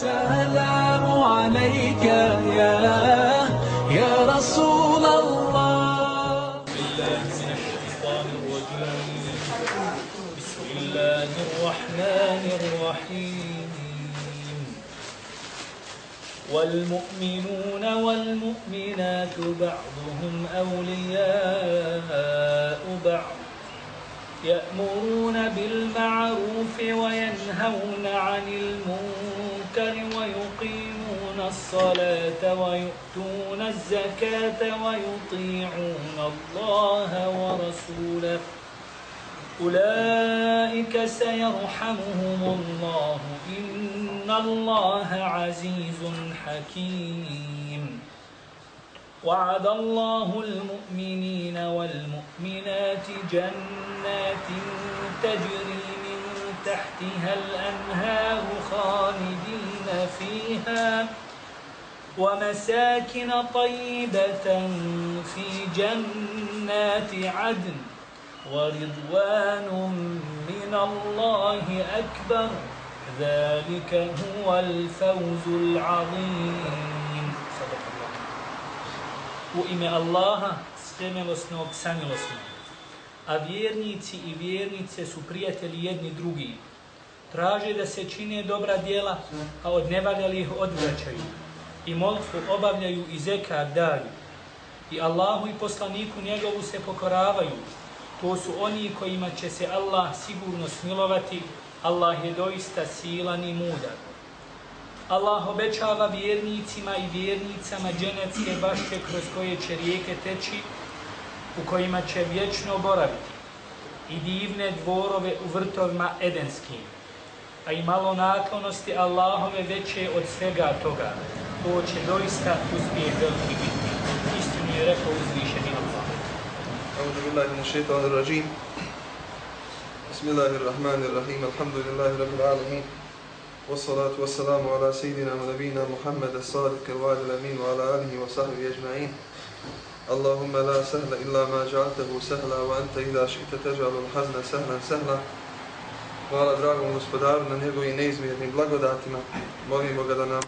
السلام عليك يا يا رسول الله. بسم الله الرحمن الرحيم والمؤمنون والمؤمنات بعضهم أولياء بعض يأمرون بالمعروف وينهون عن المنكر. ويقيمون الصلاة ويؤتون الزكاة ويطيعون الله ورسوله. أولئك سيرحمهم الله. إن الله عزيز حكيم. وعد الله المؤمنين والمؤمنات جنات تجري تحتها الأنهار خالدين فيها ومساكن طيبة في جنات عدن ورضوان من الله أكبر. ذلك هو الفوز العظيم. صدق الله. U ime Allaha, svemilosnog, samilosnog. A vjernici i vjernice su prijatelji jedni drugi. Traže da se čine dobra djela, a od nevaljalih odvraćaju. I molitvu obavljaju i zekar daju. I Allahu i poslaniku njegovu se pokoravaju. To su oni kojima će se Allah sigurno smilovati. Allah je doista silan i mudar. Allah obećava vjernicima i vjernicama dženecke bašće kroz koje će rijeke teći, u kojima će vječno boraviti i divne dvorove u vrtovima edenskim, a i malo naklonosti Allahove veće od svega toga. To će doista uspjeh veliki biti. Istinu je rekao uzvišeni Allah. أعوذ بالله من الشيطان الرجيم بسم الله الرحمن الرحيم الحمد لله رب العالمين والصلاة والسلام على سيدنا ونبينا محمد الصادق الوعد الأمين وعلى آله وصحبه أجمعين اللهم لا سهل إلا ما جعلته سهلا وأنت إذا شئت تجعل الحزن سهلا سهلا Hvala dragom gospodaru na njegovim neizmjernim blagodatima. Molimo ga da nam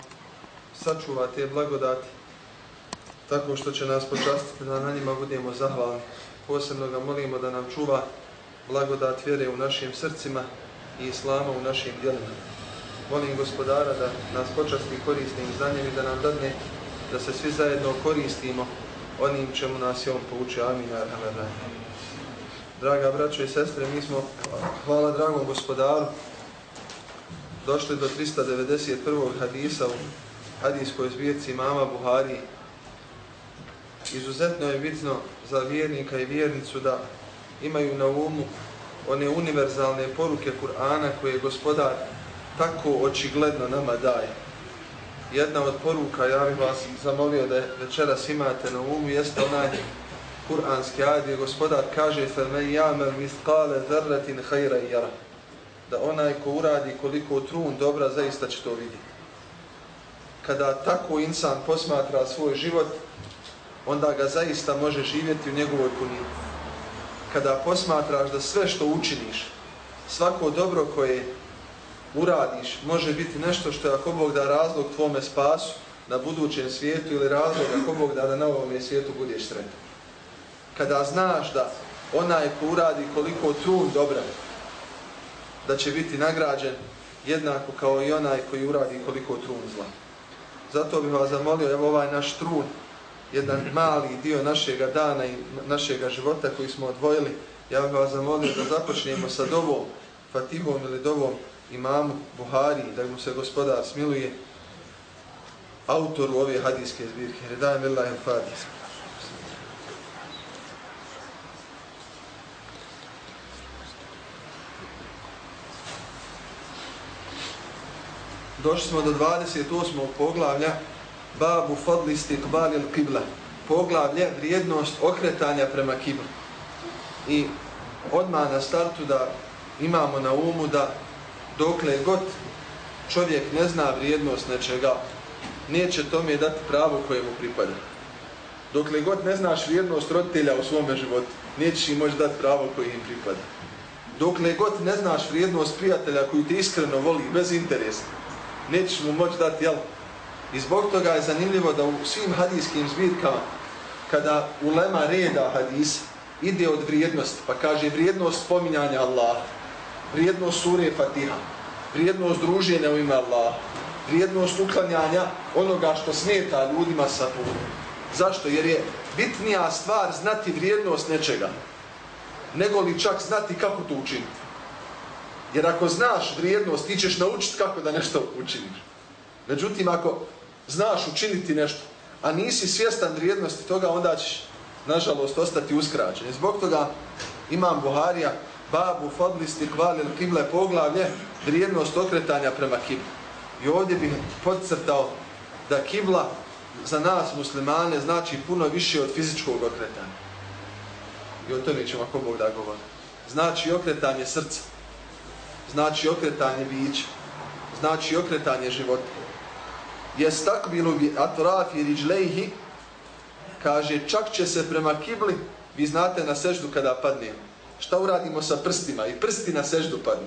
sačuva te blagodati tako što će nas počastiti da na njima budemo zahvalni. Posebno ga molimo da nam čuva blagodat vjere u našim srcima i islama u našim djelima. Molim gospodara da nas počasti korisnim znanjem i da nam dadne da se svi zajedno koristimo onim čemu nas je on poučio. Amin. Draga braćo i sestre, mi smo, hvala dragom gospodaru, došli do 391. hadisa u hadijskoj zbirci mama Buhari. Izuzetno je bitno za vjernika i vjernicu da imaju na umu one univerzalne poruke Kur'ana koje gospodar tako očigledno nama daje Jedna od poruka, ja bih vas zamolio da večeras imate na umu, jeste onaj kur'anski ajed gdje gospodar kaže فَمَنْ يَعْمَلْ مِثْقَالَ ذَرَّةٍ خَيْرًا يَرَ Da onaj ko uradi koliko trun dobra, zaista će to vidjeti. Kada tako insan posmatra svoj život, onda ga zaista može živjeti u njegovoj punini. Kada posmatraš da sve što učiniš, svako dobro koje uradiš, može biti nešto što je ako Bog da razlog tvome spasu na budućem svijetu ili razlog ako Bog da, da na ovom svijetu budeš sretan. Kada znaš da onaj ko uradi koliko trun dobra, da će biti nagrađen jednako kao i onaj koji uradi koliko trun zla. Zato bih vas zamolio, evo ovaj naš trun, jedan mali dio našega dana i našega života koji smo odvojili, ja bih vas zamolio da započnemo sa dovom, fatihom ili dovom imamu Buhari, da mu se gospodar smiluje, autoru ove hadijske zbirke. Redajem Lillahi al-Fatih. Došli smo do 28. poglavlja Babu fadli stiqbali al-qibla. Poglavlje vrijednost okretanja prema kiblu. I odmah na startu da imamo na umu da dokle god čovjek ne zna vrijednost nečega, neće tome dati pravo koje mu pripada. Dokle god ne znaš vrijednost roditelja u svome životu, nećeš im moći dati pravo koje im pripada. Dokle god ne znaš vrijednost prijatelja koji te iskreno voli, bez interesa, nećeš mu moći dati, jel? I zbog toga je zanimljivo da u svim hadijskim zbirkama, kada ulema reda hadis, ide od vrijednosti, pa kaže vrijednost spominjanja Allaha, vrijednost sure Fatiha, vrijednost druženja u ime Allaha, vrijednost uklanjanja onoga što smeta ljudima sa putem. Zašto? Jer je bitnija stvar znati vrijednost nečega, nego li čak znati kako to učiniti. Jer ako znaš vrijednost, ti ćeš naučiti kako da nešto učiniš. Međutim, ako znaš učiniti nešto, a nisi svjestan vrijednosti toga, onda ćeš, nažalost, ostati uskraćen. I zbog toga imam Buharija, babu, fadlisti, kvalil, kible, poglavlje, vrijednost okretanja prema kibli. I ovdje bih podcrtao da kibla za nas muslimane znači puno više od fizičkog okretanja. I o tome ćemo ako Bog da govori. Znači okretanje srca, znači okretanje bića, znači okretanje života. Jes takbilu bi atrafi riđlejhi, kaže čak će se prema kibli, vi znate na seždu kada padnemo Šta uradimo sa prstima? I prsti na seždu padnu.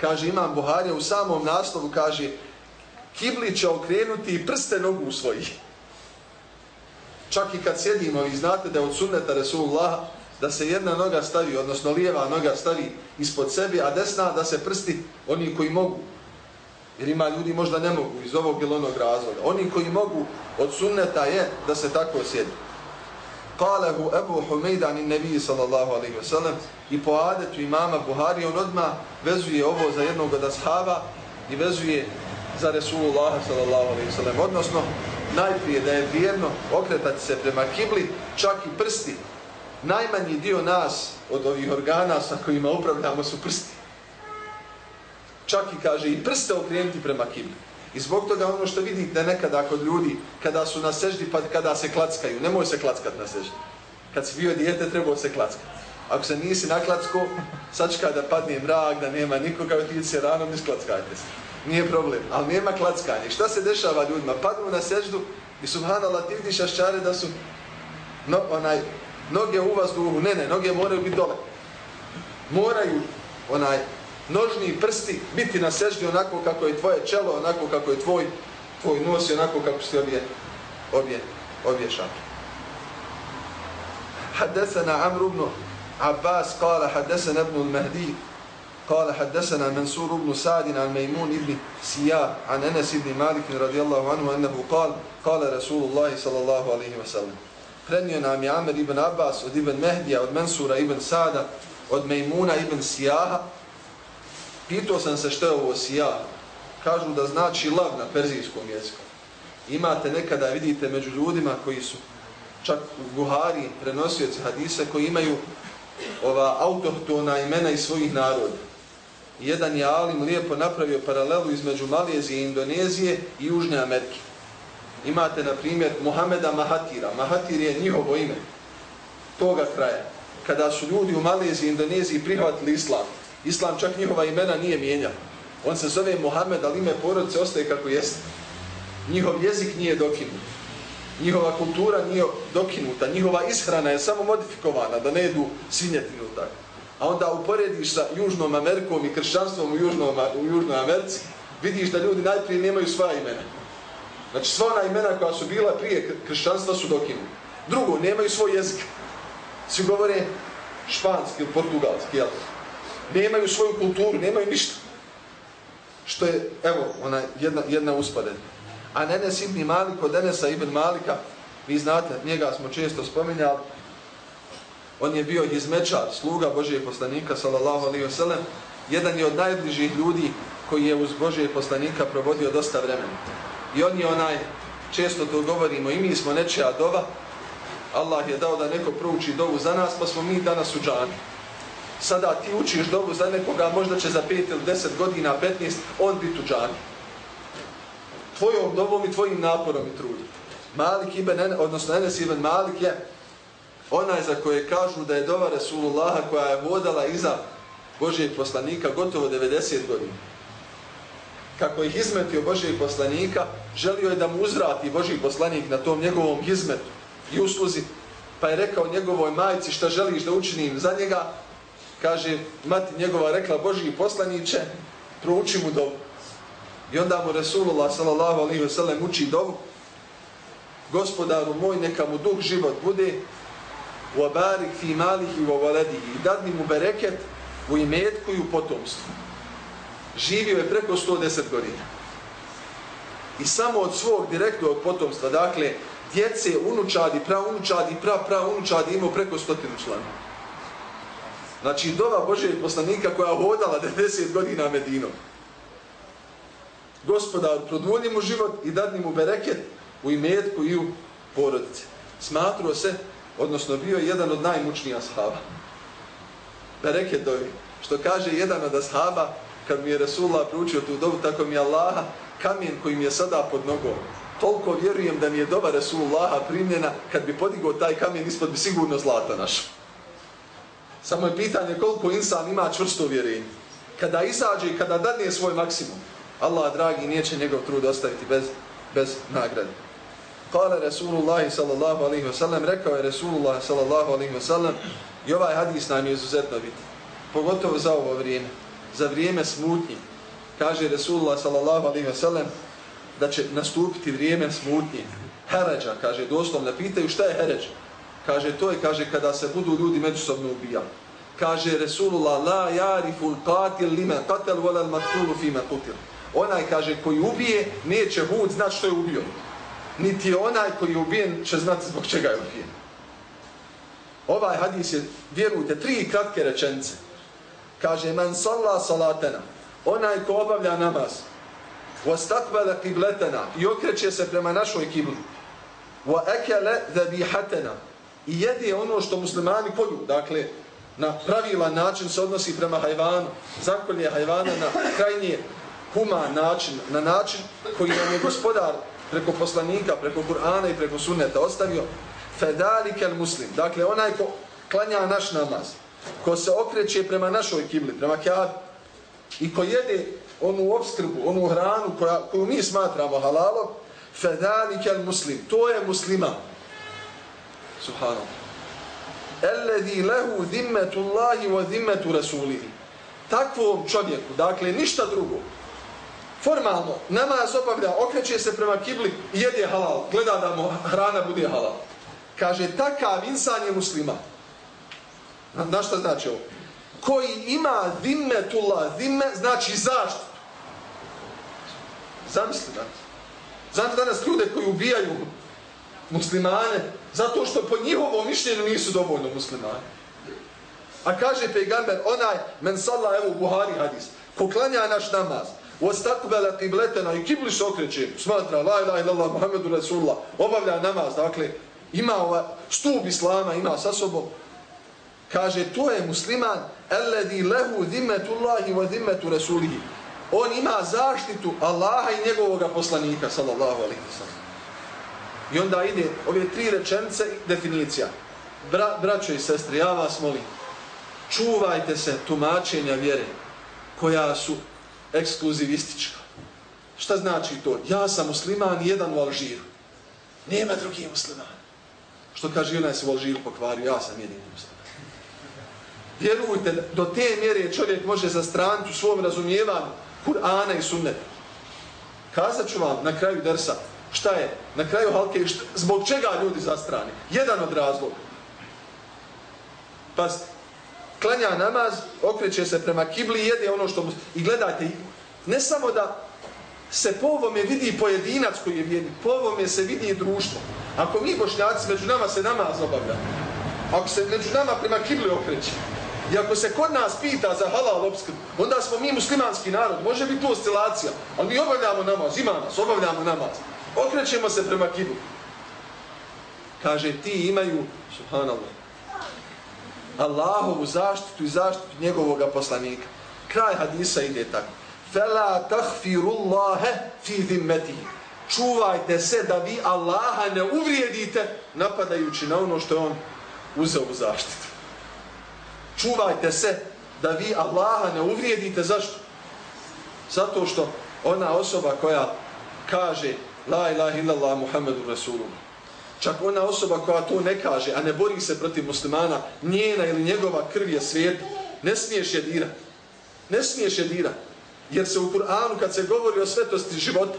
Kaže imam Buharija u samom naslovu, kaže kibli će okrenuti i prste nogu u svojih. Čak i kad sjedimo, vi znate da je od sunneta Resulullah da se jedna noga stavi, odnosno lijeva noga stavi ispod sebe, a desna da se prsti oni koji mogu. Jer ima ljudi možda ne mogu iz ovog ili onog razloga. Oni koji mogu od sunneta je da se tako sjedi. Kalehu Ebu Humeidan i Nebi sallallahu alaihi wa sallam i po adetu imama Buhari on odmah vezuje ovo za jednog od ashaba i vezuje za Resulullah sallallahu alaihi wa sallam. Odnosno, najprije da je vjerno okretati se prema kibli, čak i prsti najmanji dio nas od ovih organa sa kojima upravljamo su prsti. Čak i kaže i prste okrenuti prema kibli. I zbog toga ono što vidite nekada kod ljudi kada su na seždi pa kada se klackaju, nemoj se klackat na seždi. Kad si bio dijete trebao se klackat. Ako se nisi na klacko, sačka da padne mrak, da nema nikoga, ti se rano ne sklackajte se. Nije problem, ali nema klackanje. Šta se dešava ljudima? Padnu na seždu i subhanallah ti vidiš aščare da su no, onaj, noge u vazduhu, ne, ne, noge moraju biti dole. Moraju onaj nožni prsti biti na seždi onako kako je tvoje čelo, onako kako je tvoj, tvoj nos i onako kako se obje, obje, obje šake. حدثنا عمرو بن عباس قال حدثنا ابن المهدي قال حدثنا منصور بن سعد عن ميمون بن سياه عن انس بن مالك رضي الله عنه انه قال قال رسول الله صلى الله عليه وسلم prenio nam je Amer ibn Abbas od ibn Mehdija, od Mensura ibn Sada, od Mejmuna ibn Sijaha. Pitao sam se što je ovo sija. Kažu da znači lav na perzijskom jeziku. Imate nekada, vidite, među ljudima koji su čak u Buhari prenosioci hadisa koji imaju ova autohtona imena iz svojih naroda. Jedan je Alim lijepo napravio paralelu između Malezije i Indonezije i Južne Amerike. Imate, na primjer, Mohameda Mahatira. Mahatir je njihovo ime toga kraja. Kada su ljudi u Maleziji i Indoneziji prihvatili islam, islam čak njihova imena nije mijenjao. On se zove Mohamed, ali ime porodice ostaje kako jeste. Njihov jezik nije dokinut. Njihova kultura nije dokinuta. Njihova ishrana je samo modifikovana, da ne jedu svinjetinu tako. A onda uporediš sa Južnom Amerikom i kršćanstvom u, Južnom, u Južnoj Americi, vidiš da ljudi najprije nemaju svoja imena. Znači sva ona imena koja su bila prije kršćanstva su dokinuti. Drugo, nemaju svoj jezik. Svi govore španski ili portugalski, jel? Nemaju svoju kulturu, nemaju ništa. Što je, evo, ona jedna, jedna usporedna. A Nenes ibn Malik, od Nenesa ibn Malika, vi znate, njega smo često spominjali, on je bio izmečar, sluga Božije poslanika, sallallahu alaihi wa sallam, jedan je od najbližih ljudi koji je uz Božije poslanika provodio dosta vremena. I on je onaj, često to govorimo, i mi smo nečija dova, Allah je dao da neko prouči dovu za nas, pa smo mi danas u džanu. Sada ti učiš dovu za nekoga, možda će za 5 ili 10 godina, 15, on biti u džani. Tvojom dovom i tvojim naporom i trudom. Malik ibn, odnosno Enes ibn Malik je onaj za koje kažu da je dova Resulullaha koja je vodala iza Božijeg poslanika gotovo 90 godina kako ih izmetio Božijeg poslanika, želio je da mu uzvrati Božiji poslanik na tom njegovom izmetu i usluzi, pa je rekao njegovoj majici šta želiš da učinim za njega, kaže, mati njegova rekla Božiji poslaniće, prouči mu dovu. I onda mu Resulullah sallallahu alaihi ve sellem uči dovu, gospodaru moj, neka mu duh život bude, u abarik fi malih i u valedihi, i dadni mu bereket u imetku i u potomstvu. Živio je preko 110 godina. I samo od svog direktnog potomstva, dakle, djece, unučadi, praunučadi, pra, praunučadi imao preko stotinu članova. Znači, dova Božeg poslanika koja hodala 90 godina Medinom. Gospodar, produlji mu život i dadni mu bereket u imetku i u porodice. Smatruo se, odnosno bio jedan od najmučnijih ashaba. Bereket dovi. Što kaže jedan od ashaba, kad mi je Resulullah pručio tu dovu, tako mi je Allaha, kamen koji mi je sada pod nogom. Toliko vjerujem da mi je doba Resulullaha primljena, kad bi podigao taj kamen ispod bi sigurno zlata našao. Samo je pitanje koliko insan ima čvrsto vjerenje. Kada izađe i kada dadne svoj maksimum, Allah, dragi, neće njegov trud ostaviti bez, bez nagrade. Kale Resulullah sallallahu alaihi wa sallam, rekao je Resulullah sallallahu alaihi wa sallam, i ovaj hadis nam je izuzetno biti. Pogotovo za ovo vrijeme. Za vrijeme smutnje. Kaže Resulullah sallallahu alaihi wa sallam, da će nastupiti vrijeme smutnje. Heređa, kaže, doslovno, pitaju šta je heređa Kaže, to je, kaže, kada se budu ljudi međusobno ubijali. Kaže Resulullah, la jariful qatil lima qatal wala al-maktulu fima qutil. Onaj, kaže, koji ubije, neće hud znati što je ubio. Niti onaj koji je ubijen će znati zbog čega je ubijen. Ovaj hadis je, vjerujte, tri kratke rečence. Kaže, man salla salatena, onaj ko obavlja namaz, wastakbala qiblatana i okreće se prema našoj kibli wa akala dhabihatana i jede ono što muslimani poju dakle na pravilan način se odnosi prema hajvanu. Zakolje hajvana na krajnje human način na način koji nam je gospodar preko poslanika preko Kur'ana i preko sunneta ostavio. Fedalikel muslim. Dakle onaj ko klanja naš namaz ko se okreće prema našoj kibli prema Kjabi i ko jede onu obskrbu, onu hranu koja, koju mi smatramo halalom, fedalikel muslim, to je muslima. Subhanallah. Alladhi lehu zimmetu Allahi wa zimmetu Rasulihi. Takvom čovjeku, dakle, ništa drugo. Formalno, namaz obavlja, okreće se prema kibli i jede halal, gleda da mu hrana bude halal. Kaže, takav insan je muslima. Na, šta znači ovo? Koji ima zimmetullah, zimme znači zaštitu. Zamisli danas. Znate danas ljude koji ubijaju muslimane zato što po njihovom mišljenju nisu dovoljno muslimani. A kaže pejgamber, onaj men salla, evo Buhari hadis, ko klanja naš namaz, u ostakubela kibletena i kibli se okreće, smatra, la ilaha illallah, Muhammedu Rasulullah, obavlja namaz, dakle, ima ova, stup islama, ima sa sobom, kaže, to je musliman, alladhi lehu zimmetullahi wa zimmetu Rasulihi, on ima zaštitu Allaha i njegovog poslanika sallallahu alejhi ve sellem. I onda ide ove tri rečenice i definicija. Bra, braćo i sestre, ja vas molim, čuvajte se tumačenja vjere koja su ekskluzivistička. Šta znači to? Ja sam musliman jedan u Alžiru. Nema drugi musliman. Što kaže, onaj se u Alžiru pokvario, ja sam jedini musliman. Vjerujte, do te mjere čovjek može zastraniti u svom razumijevanju Kur'ana i sunneta. Kazat ću vam na kraju dersa šta je na kraju halke šta, zbog čega ljudi zastrani. Jedan od razloga. Pa klanja namaz, okreće se prema kibli, jede ono što mu... I gledajte, ne samo da se po ovome vidi pojedinac koji je vjerni, po ovome se vidi i društvo. Ako mi bošnjaci, među nama se namaz obavlja, ako se među nama prema kibli okreće, I ako se kod nas pita za halal obskrb, onda smo mi muslimanski narod. Može biti to oscilacija, ali mi obavljamo namaz, ima nas, obavljamo namaz. Okrećemo se prema kibu. Kaže, ti imaju, subhanallah, Allahovu zaštitu i zaštitu njegovog poslanika. Kraj hadisa ide tako. Fela tahfirullahe fi zimmetihi. Čuvajte se da vi Allaha ne uvrijedite napadajući na ono što je on uzeo u zaštitu čuvajte se da vi Allaha ne uvrijedite. Zašto? Zato što ona osoba koja kaže La ilaha illallah Muhammedu Rasulullah. Čak ona osoba koja to ne kaže, a ne bori se protiv muslimana, njena ili njegova krv je svijet, ne smiješ je dirati. Ne smiješ je dirati. Jer se u Kur'anu kad se govori o svetosti života,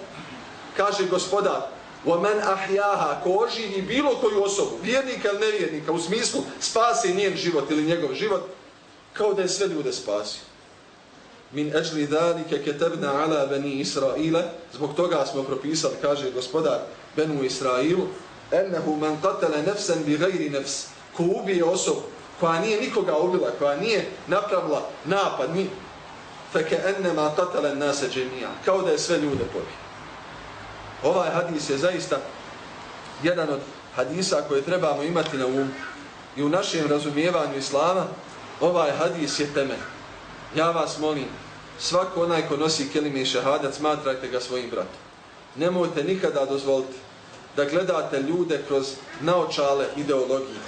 kaže gospodar, وَمَنْ أَحْيَاهَا Ko oživi bilo koju osobu, vjernika ili nevjernika, u smislu spasi njen život ili njegov život, kao da je sve ljude spasio. Min ajli zalika katabna ala bani Israila zbog toga smo propisali, kaže gospodar Benu Israilu, ennehu man qatala nafsan bighayri nafs ko ubije osobu, koja nije nikoga ubila, koja nije napravila napad, ni, feke ennema qatele nase džemija, kao da je sve ljude pobio. Ovaj hadis je zaista jedan od hadisa koje trebamo imati na umu. I u našem razumijevanju islama, ovaj hadis je temelj. Ja vas molim, svako onaj ko nosi kelime i šehadat, smatrajte ga svojim bratom. Nemojte nikada dozvoliti da gledate ljude kroz naočale ideologije.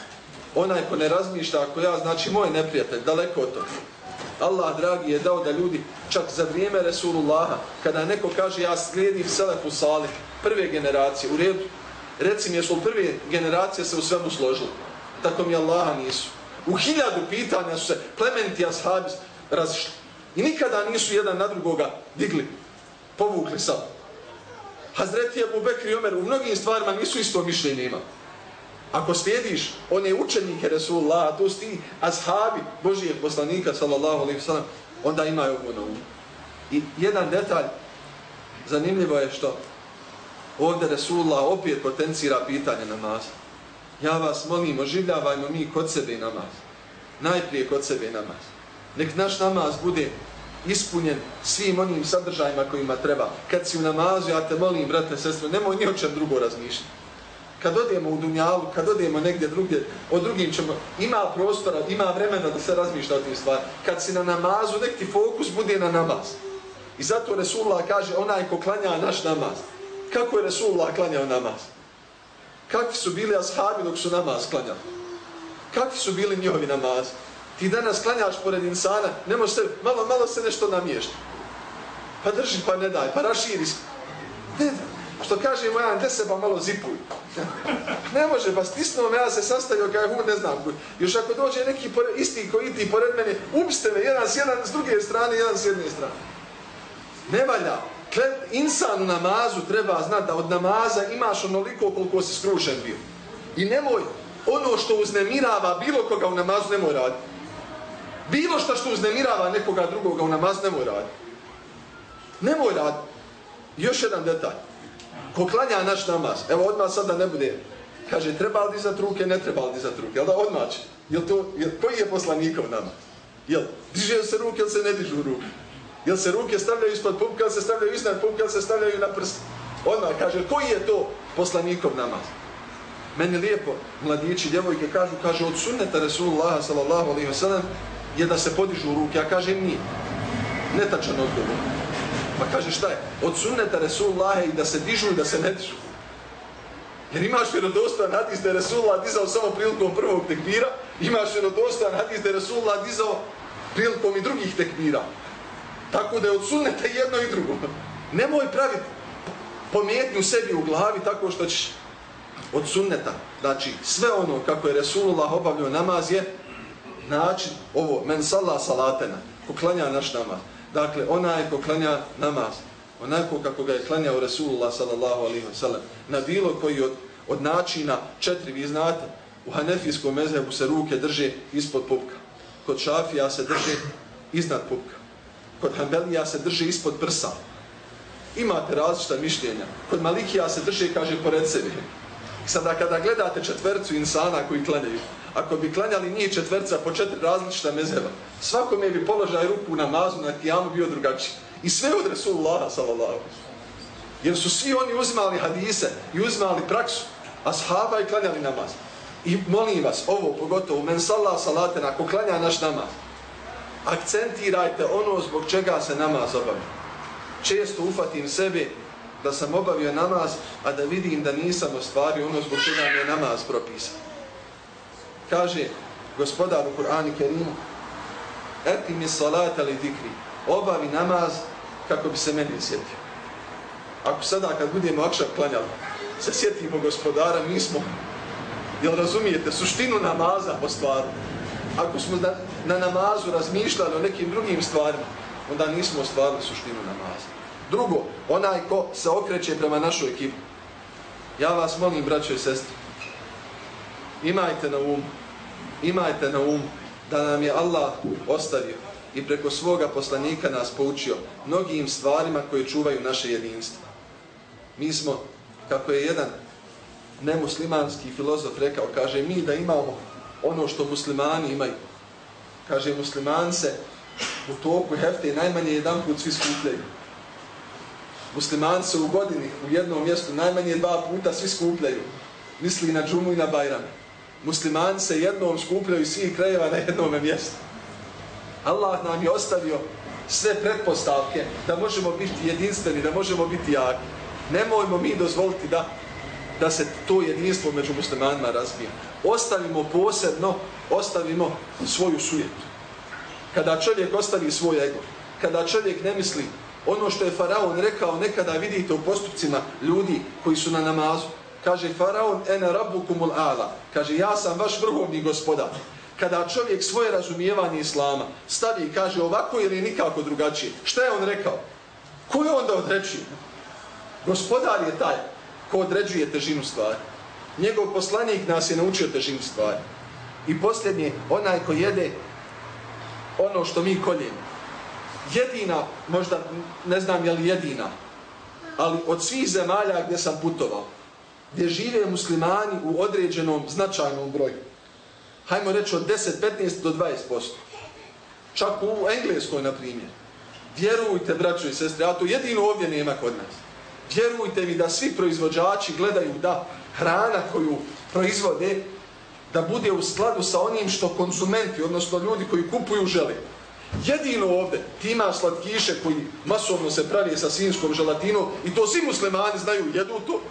Onaj ko ne razmišlja, ako ja, znači moj neprijatelj, daleko od toga. Allah, dragi, je dao da ljudi, čak za vrijeme Resulullaha, kada neko kaže ja slijedim Selefu Salih, prve generacije, u redu, reci mi, jesu prve generacije se u svemu složili? Tako mi Allaha nisu. U hiljadu pitanja su se plementi ashabi razišli. I nikada nisu jedan na drugoga digli, povukli sabu. Hazreti Abu Bekr i Omer u mnogim stvarima nisu isto mišljenje imali. Ako slijediš one učenike Resulullah, a to su ti ashabi Božijeg poslanika, sallallahu alaihi sallam, onda imaju ovo na umu. I jedan detalj, zanimljivo je što ovdje Resulullah opet potencira pitanje namaza. Ja vas molim, oživljavajmo mi kod sebe namaz. Najprije kod sebe namaz. Nek naš namaz bude ispunjen svim onim sadržajima kojima treba. Kad si u namazu, ja te molim, brate, sestre, nemoj ni o čem drugo razmišljati. Kad odemo u Dunjalu, kad odemo negdje drugdje, o drugim ćemo, ima prostora, ima vremena da se razmišlja o tim stvari. Kad si na namazu, nek ti fokus bude na namaz. I zato Resulullah kaže, onaj ko klanja naš namaz. Kako je Resulullah klanjao namaz? Kakvi su bili ashabi dok su namaz klanjali? Kakvi su bili njihovi namazi? Ti danas klanjaš pored insana, ne možeš se, malo, malo se nešto namiješti. Pa drži, pa ne daj, pa raširi se. Ne da. Što kaže moja, gdje se pa malo zipuj. ne može, pa stisnuo me, ja se sastavio kao hud, ne znam. Još ako dođe neki pored, isti koji ti pored mene, ubiste me, jedan s, jedan s druge strane, jedan s jedne strane. Ne valja. Insan u namazu treba znati da od namaza imaš onoliko koliko si skrušen bio. I nemoj, ono što uznemirava bilo koga u namazu, nemoj raditi. Bilo što što uznemirava nekoga drugoga u namaz, nemoj raditi. Nemoj raditi. Još jedan detalj. Ko klanja naš namaz, evo odmah sad da ne bude, kaže treba li dizat ruke, ne treba li dizat ruke, jel da odmah će? Jel to, jel, koji je poslanikov namaz? Jel, diže se ruke, jel se ne dižu ruke? Jel se ruke stavljaju ispod pupka, jel se stavljaju iznad pupka, jel se stavljaju na prst? Odmah kaže, koji je to poslanikov namaz? Meni lijepo, mladići, djevojke kažu, kaže, od sunneta Resulullah sallallahu alaihi wa sallam, je da se podižu ruke, a kažem nije. Netačan odgovor. Pa kaže šta je? Od sunneta Resulullah i da se dižu i da se ne dižu. Jer imaš vjerodostojan hadis da je Resulullah dizao samo prilikom prvog tekbira, imaš vjerodostojan hadis da je Resulullah dizao prilikom i drugih tekbira. Tako da je od sunneta jedno i drugo. Nemoj praviti pomjetnju sebi u glavi tako što ćeš od sunneta. Znači, sve ono kako je Resulullah obavljao namaz je način, ovo, men salla salatena, ko klanja naš namaz. Dakle, onaj ko klanja namaz, onako kako ga je klanjao Resulullah sallallahu alaihi wa sallam, na bilo koji od, od načina, četiri, vi znate, u hanefijskom mezhebu se ruke drže ispod pupka. Kod šafija se drže iznad pupka. Kod hanbelija se drže ispod prsa. Imate različita mišljenja. Kod malikija se drže, kaže, pored sebe. Sada kada gledate četvercu insana koji klanjaju, ako bi klanjali njih četverca po četiri različita mezeva, svakome bi položaj ruku na mazu na kijamu bio drugačiji. I sve od Resulullaha, sallallahu. Jer su svi oni uzimali hadise i uzimali praksu, ashaba i klanjali namaz. I molim vas, ovo pogotovo, men sallah salatena, ako klanja naš namaz, akcentirajte ono zbog čega se namaz obavlja. Često ufatim sebi da sam obavio namaz, a da vidim da nisam ostvario ono zbog čega mi je namaz propisan kaže gospodar u Kur'ani Kerimu Eti mi salata li dikri obavi namaz kako bi se meni sjetio. Ako sada kad budemo akšar klanjali se sjetimo gospodara, mi smo jel razumijete, suštinu namaza po stvaru. Ako smo na, na namazu razmišljali o nekim drugim stvarima, onda nismo ostvarili suštinu namaza. Drugo, onaj ko se okreće prema našoj ekipu. Ja vas molim, braćo i sestri, imajte na umu imajte na um da nam je Allah ostavio i preko svoga poslanika nas poučio mnogim stvarima koje čuvaju naše jedinstvo. Mi smo, kako je jedan nemuslimanski filozof rekao, kaže mi da imamo ono što muslimani imaju. Kaže musliman se u toku hefte najmanje jedan put svi skupljaju. Musliman se u godini u jednom mjestu najmanje dva puta svi skupljaju. Misli na džumu i na bajrame muslimani se jednom skupljaju svih krajeva na jednom mjestu. Allah nam je ostavio sve pretpostavke da možemo biti jedinstveni, da možemo biti jaki. Nemojmo mi dozvoliti da da se to jedinstvo među muslimanima razbije. Ostavimo posebno, ostavimo svoju sujetu. Kada čovjek ostavi svoj ego, kada čovjek ne misli ono što je Faraon rekao nekada vidite u postupcima ljudi koji su na namazu, kaže Faraon ene rabbukumul ala, kaže ja sam vaš vrhovni gospodar. Kada čovjek svoje razumijevanje islama stavi i kaže ovako ili nikako drugačije, šta je on rekao? Ko je onda odrečio? Gospodar je taj ko određuje težinu stvari. Njegov poslanik nas je naučio težinu stvari. I posljednje, onaj ko jede ono što mi koljemo. Jedina, možda ne znam je li jedina, ali od svih zemalja gdje sam putovao, gdje žive muslimani u određenom značajnom broju, hajmo reći od 10, 15 do 20%. Čak u Engleskoj, na primjer. Vjerujte, braćo i sestre, a to jedino ovdje nema kod nas. Vjerujte mi da svi proizvođači gledaju da hrana koju proizvode da bude u skladu sa onim što konzumenti, odnosno ljudi koji kupuju žele. Jedino ovdje ti imaš slatkiše koji masovno se pravi sa svinskom želatinom i to svi muslimani znaju, jedu to.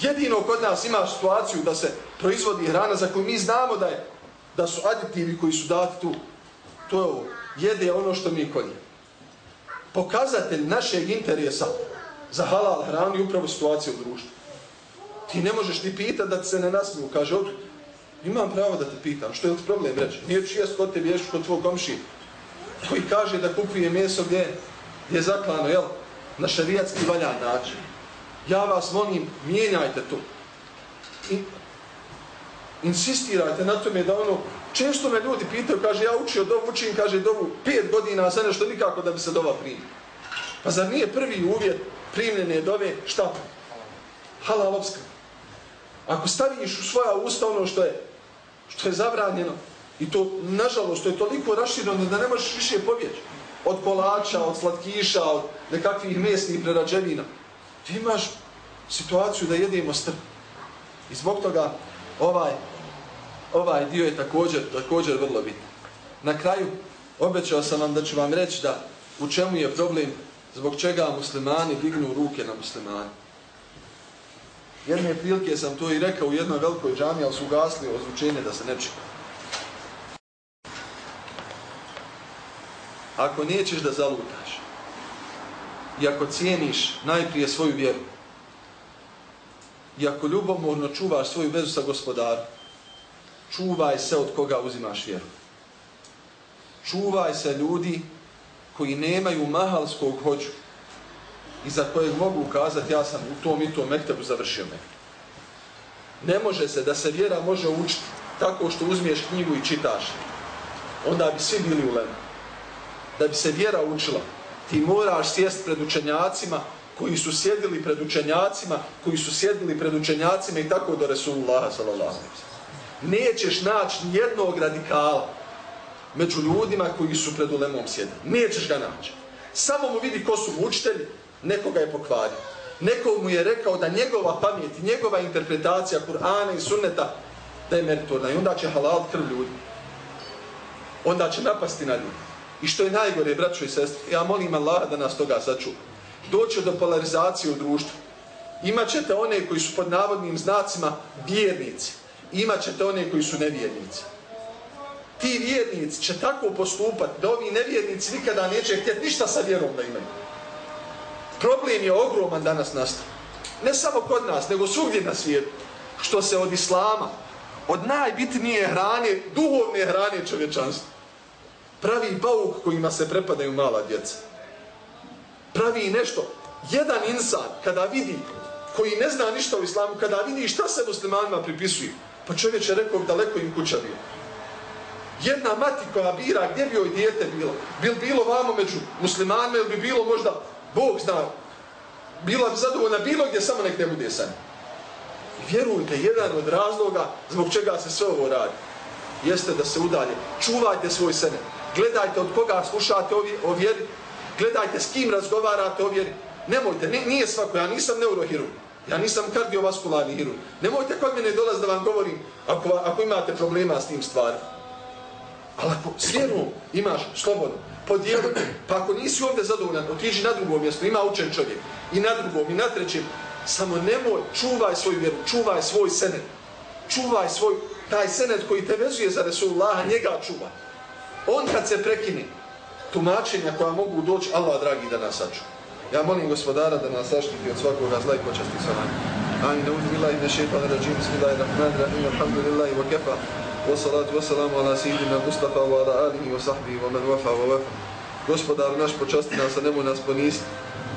Jedino kod nas imaš situaciju da se proizvodi hrana za koju mi znamo da je da su aditivi koji su dati tu. To je ovo. Jede ono što mi kodje. Pokazatelj našeg interesa za halal hranu je upravo situacija u društvu. Ti ne možeš ni pitati da ti se ne nasmiju. Kaže, ok, imam pravo da te pitam, što je ti problem reći? Neću jest kod tebi ješ kod tvoj komši koji kaže da kupuje meso gdje, gdje je zaklano, jel? Na šarijatski valjan način. Ja vas molim, mijenjajte to. I, insistirajte na tome da ono, često me ljudi pitaju, kaže, ja učio dovu, učim, kaže, dovu pet godina, a sve nešto nikako da bi se dova primio. Pa zar nije prvi uvjet primljene dove, šta? Halal obskrba. Ako staviš u svoja usta ono što je, što je zabranjeno, i to, nažalost, to je toliko raširano da ne možeš više pobjeći. Od kolača, od slatkiša, od nekakvih mesnih prerađevina. Ti imaš situaciju da jedemo strp. I zbog toga ovaj, ovaj dio je također, također vrlo bitan. Na kraju, obećao sam vam da ću vam reći da u čemu je problem zbog čega muslimani dignu ruke na muslimani. Jedne prilike sam to i rekao u jednoj velikoj džami, ali su ugasli ozvučenje da se ne čeka. Ako nećeš da zalutaš i ako cijeniš najprije svoju vjeru i ako ljubomorno čuvaš svoju vezu sa gospodarom, čuvaj se od koga uzimaš vjeru. Čuvaj se ljudi koji nemaju mahalskog hođu i za kojeg mogu ukazati ja sam u tom i tom mektebu završio me. Ne može se da se vjera može učiti tako što uzmiješ knjigu i čitaš. Onda bi svi bili u lemu. Da bi se vjera učila, ti moraš sjest pred učenjacima koji su sjedili pred učenjacima, koji su sjedili pred učenjacima i tako do Resulullah sallallahu Nećeš naći jednog radikala među ljudima koji su pred ulemom sjedili. Nećeš ga naći. Samo mu vidi ko su učitelji, nekoga je pokvario. Neko mu je rekao da njegova pamet, njegova interpretacija Kur'ana i sunneta da je meritorna. I onda će halal krv ljudi. Onda će napasti na ljudi. I što je najgore, braćo i sestri, ja molim Allah da nas toga sačuva. Doće do polarizacije u društvu. Imaćete one koji su pod navodnim znacima vjernici. Imaćete one koji su nevjernici ti vjernici će tako postupati da ovi nevjernici nikada neće htjeti ništa sa vjerom da imaju. Problem je ogroman danas nastav. Ne samo kod nas, nego svugdje na svijetu. Što se od islama, od najbitnije hrane, duhovne hrane čovječanstva, pravi pauk kojima se prepadaju mala djeca. Pravi nešto. Jedan insan, kada vidi, koji ne zna ništa o islamu, kada vidi šta se muslimanima pripisuju, pa čovječ je rekao daleko im kuća bio. Jedna mati koja bira gdje bi joj dijete bilo, bil bilo vamo među muslimanima ili bi bilo možda, Bog zna, bila bi zadovoljna bilo gdje, samo nek ne bude sa njim. Vjerujte, jedan od razloga zbog čega se sve ovo radi, jeste da se udalje. Čuvajte svoj sene. Gledajte od koga slušate o vjeri. Gledajte s kim razgovarate o vjeri. Nemojte, nije svako, ja nisam neurohirurg. Ja nisam kardiovaskularni hirurg. Nemojte kod mene dolaz da vam govorim ako, ako imate problema s tim stvarima. Ali ako s vjerom imaš slobodno, podijelite. Pa ako nisi ovdje zadovoljan, otiži na drugo mjesto, ima učen čovjek. I na drugom, i na trećem. Samo nemoj, čuvaj svoju vjeru, čuvaj svoj senet. Čuvaj svoj, taj senet koji te vezuje za Resulullah, njega čuva. On kad se prekini, tumačenja koja mogu doći, Allah dragi da nas saču. Ja molim gospodara da nas zaštiti od svakoga zla i počasti sa vami. Amin, uvidu billahi ne šeitan rađim, bismillahirrahmanirrahim, alhamdulillahi wa kefa, wa salatu wa salamu ala sihidina Mustafa wa ala alihi wa sahbihi wa man wafa wa wafa. Gospodar naš počasti nas, a nemoj nas ponisiti.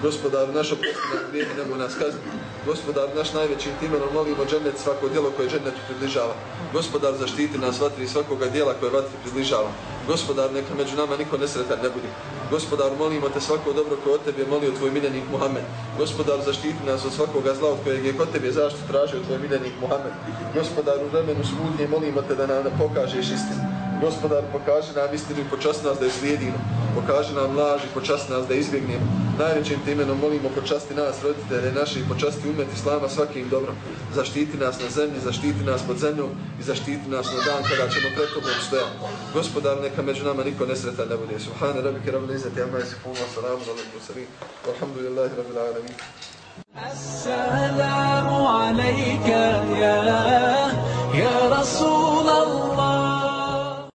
Gospodar naš oprosti nam grijeh, nemoj nas kazniti. Gospodar naš najveći timenom molimo džennet svako djelo koje džennetu približava. Gospodar zaštiti nas vatri svakoga djela koje vatri približava. Gospodar neka među nama niko nesretan ne budi. Gospodar molimo te svako dobro koje od tebe molio tvoj miljenik Muhammed. Gospodar zaštiti nas od svakoga zla od kojeg je kod tebe zaštit tražio tvoj miljenik Muhammed. Gospodar u vremenu smutnje molimo te da nam pokažeš istinu. Gospodar pokaži nam istinu i počasti nas da je slijedimo pokaži nam laž i počasti nas da izbjegnemo. Najvećim te imenom molimo počasti nas, roditelje naše i počasti umet Islama svakim dobrom. Zaštiti nas na zemlji, zaštiti nas pod zemljom i zaštiti nas na dan kada ćemo pred tobom stojati. Gospodar, neka među nama niko nesretan ne bude. Subhane rabike rabbi izzati amma yasifun wa salamu alaikum salim. Walhamdulillahi rabbil alamin. السلام عليك يا